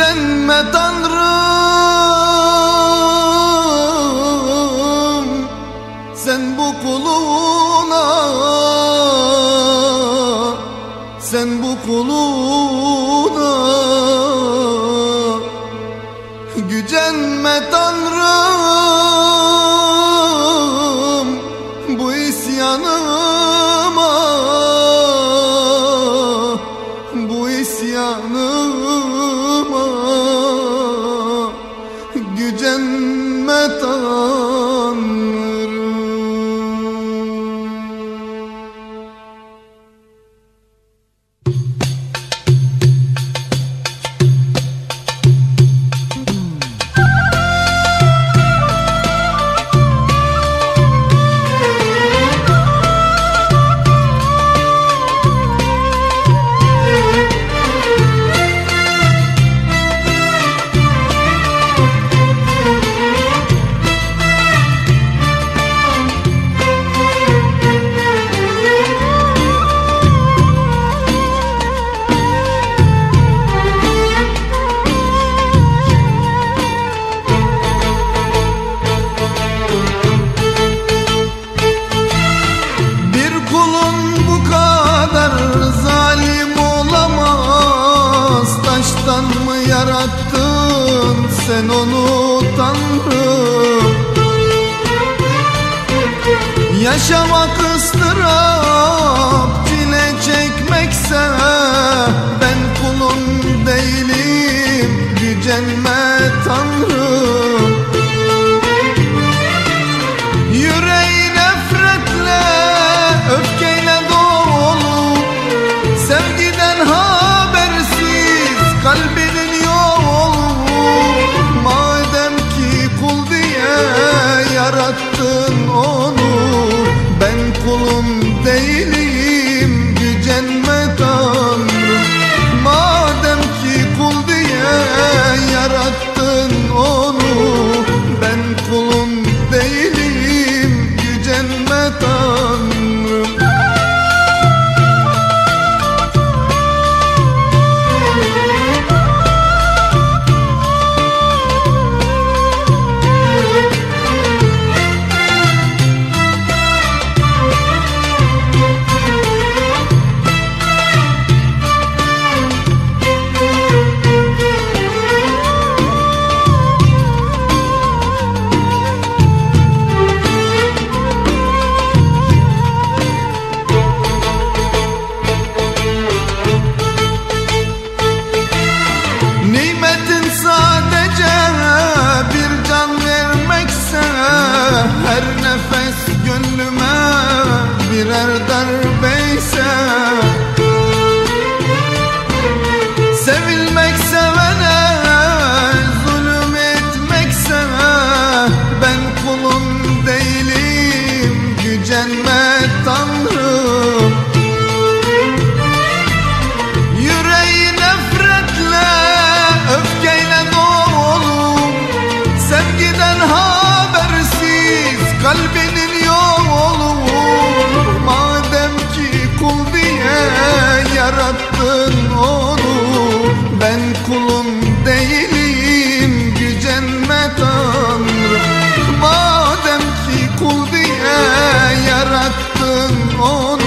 Gücenme Tanrım. Sen bu kuluna Sen bu kuluna yarattın sen onu Tanrım. Yaşamak ıstırap çile çekmekse Ben kulun değilim. Gücenme Tanrım Ben kulun değilim sevmek sevene Zulüm etmekse Ben kulun değilim Gücenme Tanrım Yüreği nefretle Öfkeyle doğum Sevgiden har Aşkın o